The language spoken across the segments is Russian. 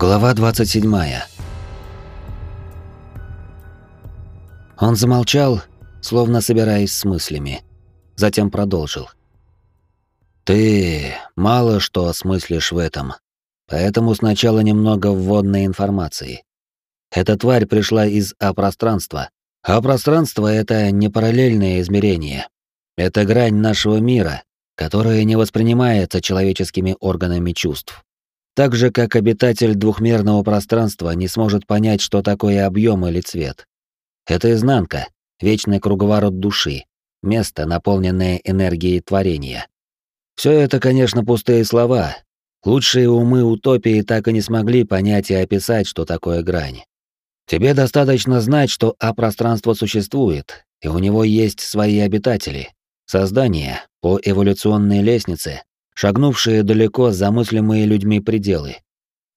Глава 27. Он замолчал, словно собираясь с мыслями. Затем продолжил. «Ты мало что осмыслишь в этом, поэтому сначала немного вводной информации. Эта тварь пришла из А-пространства, а пространство — это не параллельное измерение. Это грань нашего мира, которая не воспринимается человеческими органами чувств. Так же, как обитатель двухмерного пространства не сможет понять, что такое объем или цвет. Это изнанка, вечный круговорот души, место, наполненное энергией творения. Все это, конечно, пустые слова. Лучшие умы утопии так и не смогли понять и описать, что такое грань. Тебе достаточно знать, что А-пространство существует, и у него есть свои обитатели, создания по эволюционной лестнице, шагнувшие далеко замыслимые людьми пределы.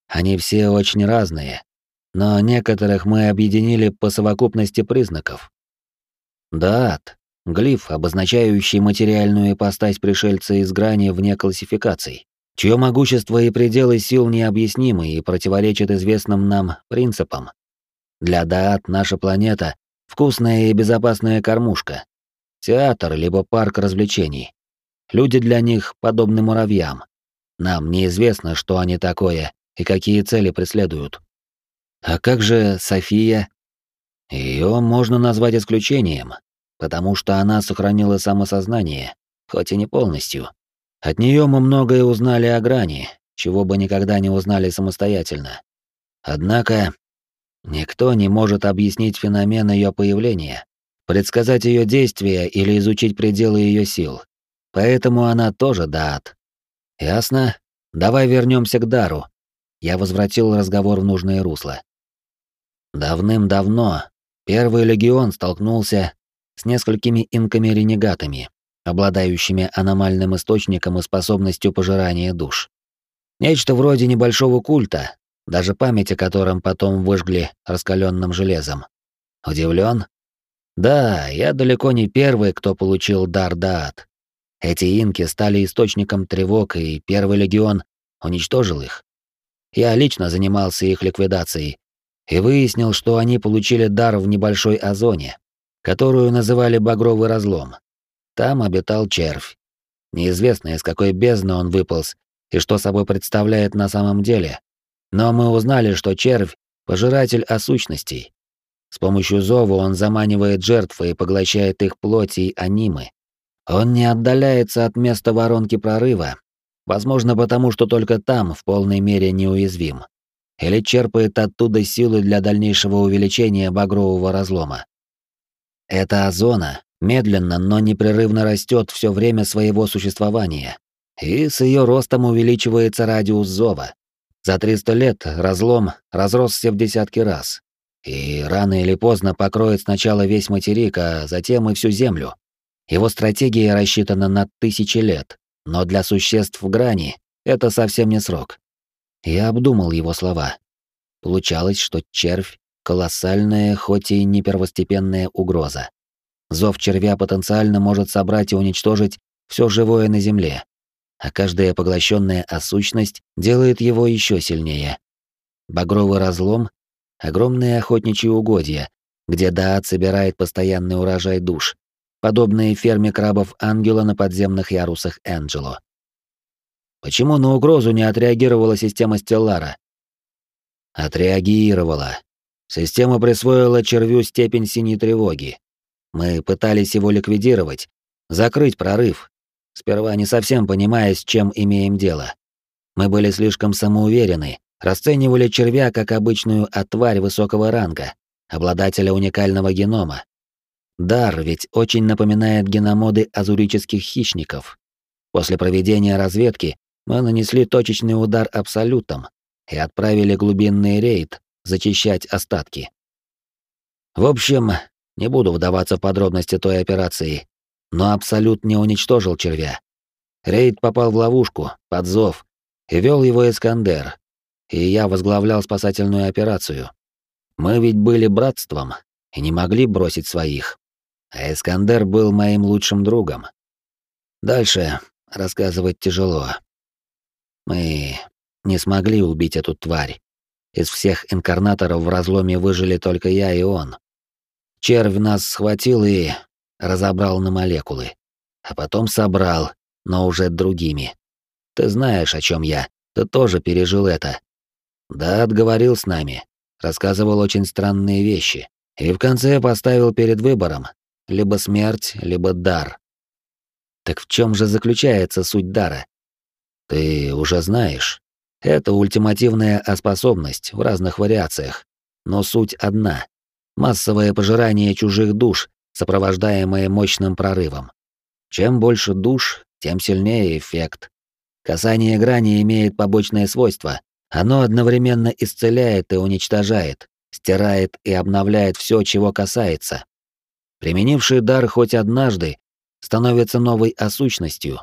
Они все очень разные, но некоторых мы объединили по совокупности признаков. Даат — глиф, обозначающий материальную ипостась пришельца из грани вне классификаций, чье могущество и пределы сил необъяснимы и противоречат известным нам принципам. Для Даат наша планета — вкусная и безопасная кормушка, театр либо парк развлечений. Люди для них подобны муравьям. Нам неизвестно, что они такое и какие цели преследуют. А как же София? Ее можно назвать исключением, потому что она сохранила самосознание, хоть и не полностью. От нее мы многое узнали о грани, чего бы никогда не узнали самостоятельно. Однако Никто не может объяснить феномен ее появления, предсказать ее действия или изучить пределы ее сил. Поэтому она тоже даат. Ясно? Давай вернемся к дару. Я возвратил разговор в нужное русло. Давным-давно Первый легион столкнулся с несколькими инками-ренегатами, обладающими аномальным источником и способностью пожирания душ. Нечто вроде небольшого культа, даже память о котором потом выжгли раскаленным железом. Удивлен? Да, я далеко не первый, кто получил дар Даат. Эти инки стали источником тревог, и Первый легион уничтожил их. Я лично занимался их ликвидацией и выяснил, что они получили дар в небольшой озоне, которую называли Багровый разлом. Там обитал червь. Неизвестно, из какой бездны он выполз и что собой представляет на самом деле, но мы узнали, что червь — пожиратель осущностей. С помощью зова он заманивает жертвы и поглощает их плоть и анимы. Он не отдаляется от места воронки прорыва, возможно, потому что только там в полной мере неуязвим. Или черпает оттуда силы для дальнейшего увеличения багрового разлома. Эта озона медленно, но непрерывно растет все время своего существования, и с ее ростом увеличивается радиус зова. За 300 лет разлом разросся в десятки раз. И рано или поздно покроет сначала весь материк, а затем и всю Землю. Его стратегия рассчитана на тысячи лет, но для существ в грани это совсем не срок. Я обдумал его слова. Получалось, что червь — колоссальная, хоть и не первостепенная угроза. Зов червя потенциально может собрать и уничтожить все живое на Земле а каждая поглощенная осущность делает его еще сильнее. Багровый разлом — огромные охотничьи угодья, где Даат собирает постоянный урожай душ, подобные ферме крабов Ангела на подземных ярусах Энджело. Почему на угрозу не отреагировала система Стеллара? Отреагировала. Система присвоила червю степень синей тревоги. Мы пытались его ликвидировать, закрыть прорыв, сперва не совсем понимая, с чем имеем дело. Мы были слишком самоуверены, расценивали червя как обычную отварь высокого ранга, обладателя уникального генома. Дар ведь очень напоминает геномоды азурических хищников. После проведения разведки мы нанесли точечный удар абсолютом и отправили глубинный рейд зачищать остатки. В общем, не буду вдаваться в подробности той операции, но Абсолют не уничтожил червя. Рейд попал в ловушку, под зов, и вел его Искандер, и я возглавлял спасательную операцию. Мы ведь были братством и не могли бросить своих. А Искандер был моим лучшим другом. Дальше рассказывать тяжело. Мы не смогли убить эту тварь. Из всех инкарнаторов в разломе выжили только я и он. Червь нас схватил и разобрал на молекулы. А потом собрал, но уже другими. Ты знаешь, о чем я. Ты тоже пережил это. Да, отговорил с нами. Рассказывал очень странные вещи. И в конце поставил перед выбором. Либо смерть, либо дар. Так в чем же заключается суть дара? Ты уже знаешь. Это ультимативная способность в разных вариациях. Но суть одна. Массовое пожирание чужих душ, сопровождаемое мощным прорывом. Чем больше душ, тем сильнее эффект. Касание грани имеет побочное свойство. Оно одновременно исцеляет и уничтожает, стирает и обновляет все, чего касается. Применивший дар хоть однажды становится новой осущностью.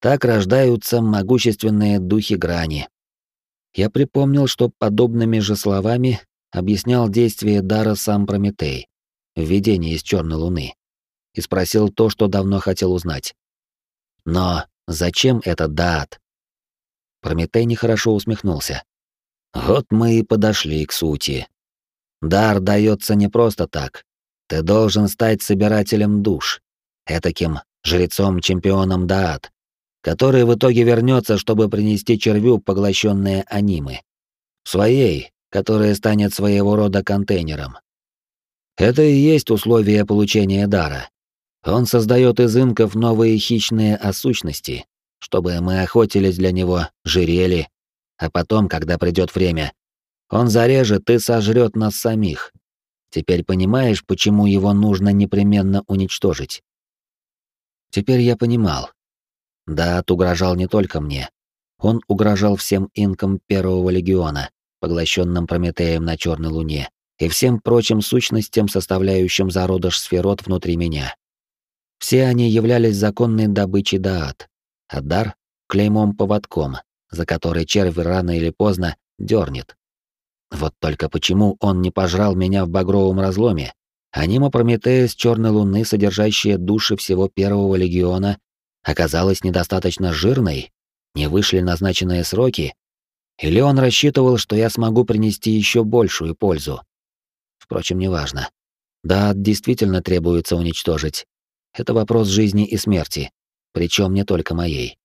Так рождаются могущественные духи грани. Я припомнил, что подобными же словами объяснял действие дара сам Прометей в видении из черной луны и спросил то, что давно хотел узнать. Но зачем это даат? Прометей нехорошо усмехнулся. Вот мы и подошли к сути. Дар дается не просто так. Ты должен стать собирателем душ, этаким жрецом-чемпионом Даат, который в итоге вернется, чтобы принести червю поглощенные анимы. Своей, которая станет своего рода контейнером. Это и есть условие получения дара. Он создает из инков новые хищные осущности, чтобы мы охотились для него, жирели, а потом, когда придет время, он зарежет и сожрет нас самих, Теперь понимаешь, почему его нужно непременно уничтожить? Теперь я понимал. Да, угрожал не только мне. Он угрожал всем инкам Первого легиона, поглощенным Прометеем на Черной Луне, и всем прочим сущностям, составляющим зародыш сферот внутри меня. Все они являлись законной добычей Даат, а дар — клеймом-поводком, за который червь рано или поздно дернет. Вот только почему он не пожрал меня в багровом разломе? Анима Прометея с черной луны, содержащая души всего первого легиона, оказалась недостаточно жирной? Не вышли назначенные сроки? Или он рассчитывал, что я смогу принести еще большую пользу? Впрочем, неважно. Да, действительно требуется уничтожить. Это вопрос жизни и смерти, причем не только моей.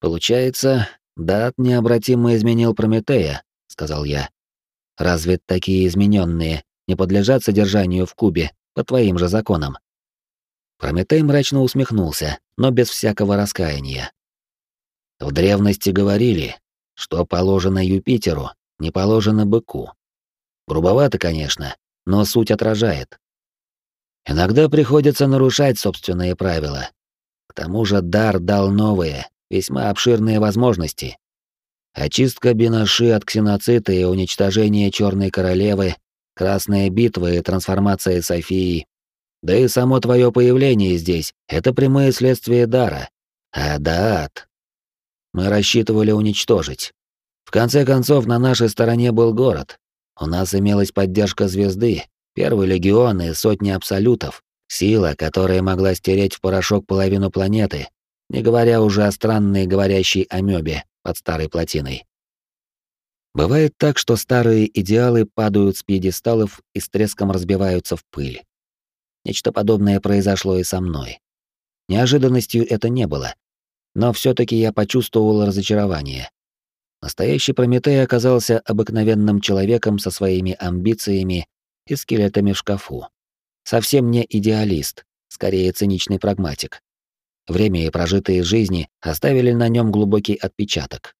Получается, Дат необратимо изменил Прометея, сказал я. Разве такие измененные не подлежат содержанию в кубе по твоим же законам? Прометей мрачно усмехнулся, но без всякого раскаяния. В древности говорили, что положено Юпитеру, не положено быку. Грубовато, конечно, но суть отражает. Иногда приходится нарушать собственные правила. К тому же дар дал новые, весьма обширные возможности, Очистка Бинаши от ксеноцита и уничтожение Черной Королевы, Красная битва и трансформация Софии. Да и само твое появление здесь — это прямые следствия дара. А дат мы рассчитывали уничтожить. В конце концов, на нашей стороне был город. У нас имелась поддержка звезды, первый легион и сотни абсолютов. Сила, которая могла стереть в порошок половину планеты, не говоря уже о странной говорящей амебе, под старой плотиной. Бывает так, что старые идеалы падают с пьедесталов и с треском разбиваются в пыль. Нечто подобное произошло и со мной. Неожиданностью это не было, но все таки я почувствовал разочарование. Настоящий Прометей оказался обыкновенным человеком со своими амбициями и скелетами в шкафу. Совсем не идеалист, скорее циничный прагматик. Время и прожитые жизни оставили на нем глубокий отпечаток.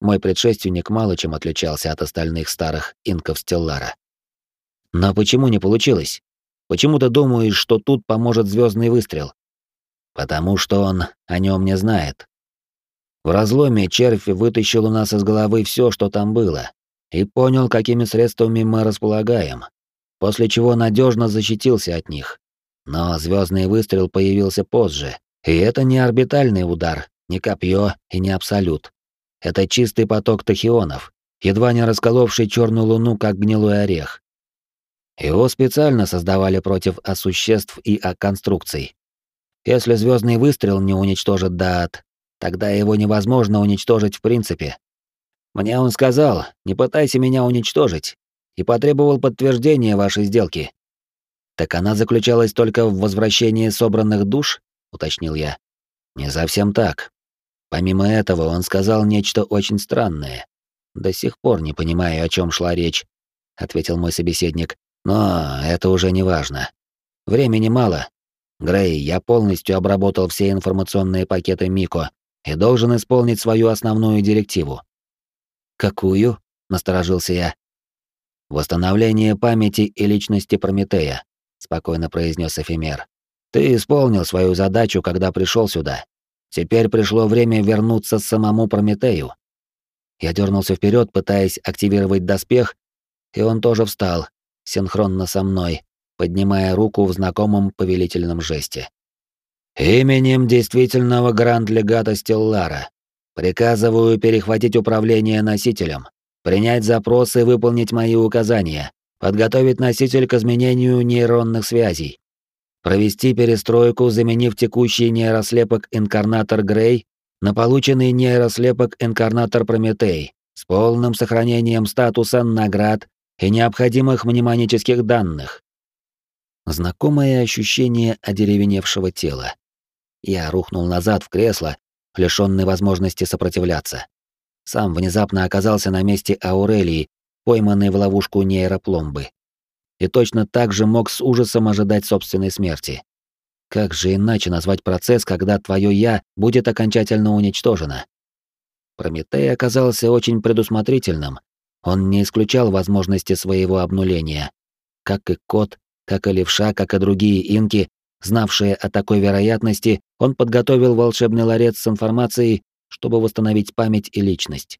Мой предшественник мало чем отличался от остальных старых инков Стеллара. Но почему не получилось? Почему ты думаешь, что тут поможет звездный выстрел? Потому что он о нем не знает. В разломе червь вытащил у нас из головы все, что там было, и понял, какими средствами мы располагаем, после чего надежно защитился от них. Но звездный выстрел появился позже, и это не орбитальный удар, не копье и не абсолют. Это чистый поток тахионов, едва не расколовший черную луну как гнилой орех. Его специально создавали против осуществ и оконструкций. Если звездный выстрел не уничтожит Даат, тогда его невозможно уничтожить в принципе. Мне он сказал, не пытайся меня уничтожить, и потребовал подтверждения вашей сделки. Так она заключалась только в возвращении собранных душ, уточнил я. Не совсем так. Помимо этого, он сказал нечто очень странное. До сих пор не понимаю, о чем шла речь, ответил мой собеседник. Но это уже не важно. Времени мало. Грей, я полностью обработал все информационные пакеты Мико и должен исполнить свою основную директиву. Какую? насторожился я. Восстановление памяти и личности Прометея, спокойно произнес эфемер. Ты исполнил свою задачу, когда пришел сюда. Теперь пришло время вернуться самому Прометею. Я дернулся вперед, пытаясь активировать доспех, и он тоже встал, синхронно со мной, поднимая руку в знакомом повелительном жесте. «Именем действительного гранд-легата Стеллара приказываю перехватить управление носителем, принять запросы и выполнить мои указания, подготовить носитель к изменению нейронных связей, провести перестройку, заменив текущий нейрослепок инкарнатор Грей на полученный нейрослепок инкарнатор Прометей с полным сохранением статуса наград и необходимых мнемонических данных. Знакомое ощущение одеревеневшего тела. Я рухнул назад в кресло, лишённый возможности сопротивляться. Сам внезапно оказался на месте Аурелии, пойманной в ловушку нейропломбы. И точно так же мог с ужасом ожидать собственной смерти. Как же иначе назвать процесс, когда твое «я» будет окончательно уничтожено? Прометей оказался очень предусмотрительным. Он не исключал возможности своего обнуления. Как и кот, как и левша, как и другие инки, знавшие о такой вероятности, он подготовил волшебный ларец с информацией, чтобы восстановить память и личность.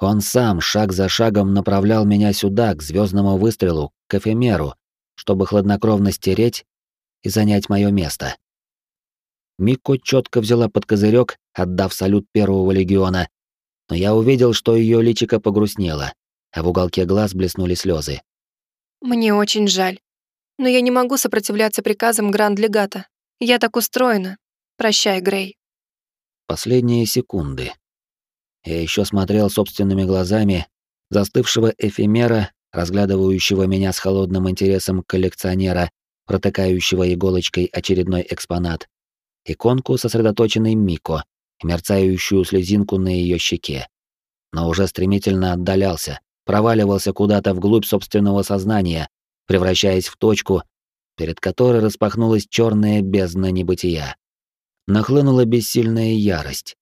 Он сам шаг за шагом направлял меня сюда, к звездному выстрелу, к эфемеру, чтобы хладнокровно стереть и занять мое место. Мико четко взяла под козырек, отдав салют первого легиона, но я увидел, что ее личико погрустнело, а в уголке глаз блеснули слезы. «Мне очень жаль, но я не могу сопротивляться приказам Гранд-легата. Я так устроена. Прощай, Грей». Последние секунды. Я еще смотрел собственными глазами застывшего эфемера, разглядывающего меня с холодным интересом коллекционера, протыкающего иголочкой очередной экспонат, иконку сосредоточенной Мико, мерцающую слезинку на ее щеке. Но уже стремительно отдалялся, проваливался куда-то вглубь собственного сознания, превращаясь в точку, перед которой распахнулась черная бездна небытия. Нахлынула бессильная ярость.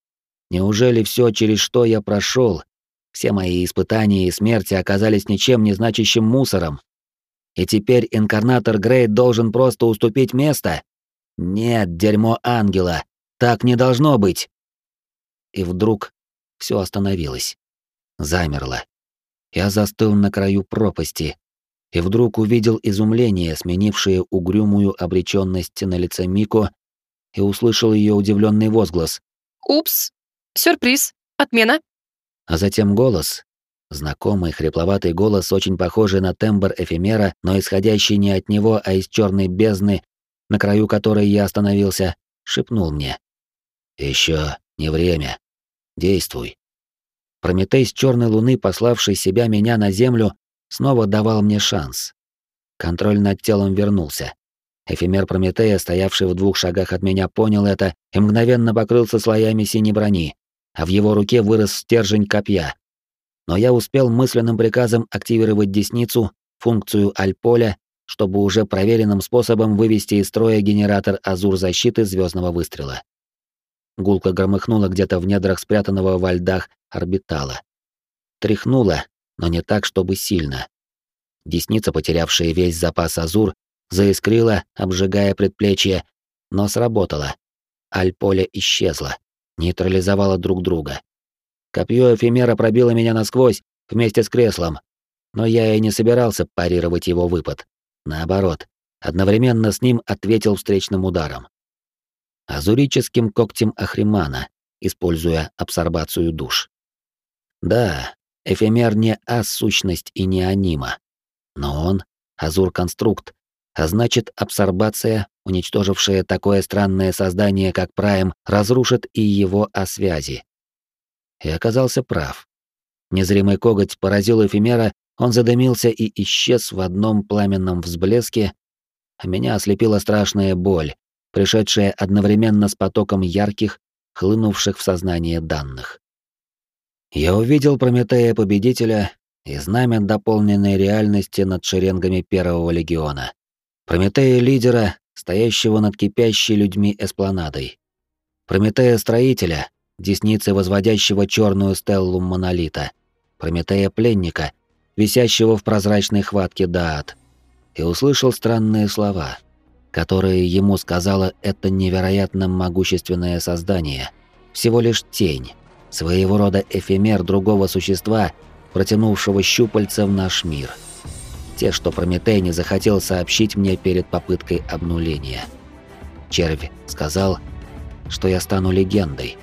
Неужели все, через что я прошел, все мои испытания и смерти оказались ничем не значащим мусором, и теперь инкарнатор Грей должен просто уступить место? Нет, дерьмо ангела, так не должно быть. И вдруг все остановилось. Замерло. Я застыл на краю пропасти и вдруг увидел изумление, сменившее угрюмую обреченность на лице Мико, и услышал ее удивленный возглас. «Упс! Сюрприз! Отмена!» А затем голос, Знакомый хрипловатый голос, очень похожий на тембр эфемера, но исходящий не от него, а из черной бездны, на краю которой я остановился, шепнул мне. Еще не время. Действуй. Прометей с черной луны, пославший себя меня на землю, снова давал мне шанс. Контроль над телом вернулся. Эфемер Прометея, стоявший в двух шагах от меня, понял это и мгновенно покрылся слоями синей брони, а в его руке вырос стержень копья, но я успел мысленным приказом активировать десницу, функцию альполя, чтобы уже проверенным способом вывести из строя генератор азур защиты звездного выстрела. Гулко громыхнула где-то в недрах спрятанного во льдах орбитала. Тряхнула, но не так, чтобы сильно. Десница, потерявшая весь запас азур, заискрила, обжигая предплечье, но сработала. Альполе исчезла, нейтрализовала друг друга. Копье эфемера пробило меня насквозь вместе с креслом, но я и не собирался парировать его выпад. Наоборот, одновременно с ним ответил встречным ударом. Азурическим когтем Ахримана, используя абсорбацию душ. Да, эфемер не а-сущность и не анима, но он — азур-конструкт, а значит, абсорбация, уничтожившая такое странное создание, как Прайм, разрушит и его о связи и оказался прав. Незримый коготь поразил эфемера, он задымился и исчез в одном пламенном взблеске, а меня ослепила страшная боль, пришедшая одновременно с потоком ярких, хлынувших в сознание данных. Я увидел Прометея-победителя и знамя дополненной реальности над шеренгами Первого легиона. Прометея-лидера, стоящего над кипящей людьми эспланадой. Прометея-строителя, десницы возводящего черную стеллу монолита. Прометея-пленника, висящего в прозрачной хватке Даат. И услышал странные слова, которые ему сказала это невероятно могущественное создание. Всего лишь тень, своего рода эфемер другого существа, протянувшего щупальца в наш мир. Те, что Прометей не захотел сообщить мне перед попыткой обнуления. Червь сказал, что я стану легендой,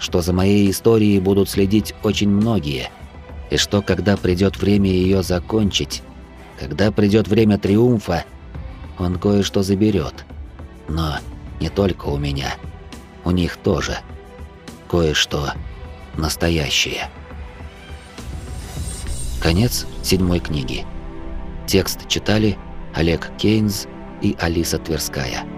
что за моей историей будут следить очень многие, и что когда придет время ее закончить, когда придет время триумфа, он кое-что заберет. Но не только у меня, у них тоже. Кое-что настоящее. Конец седьмой книги. Текст читали Олег Кейнс и Алиса Тверская.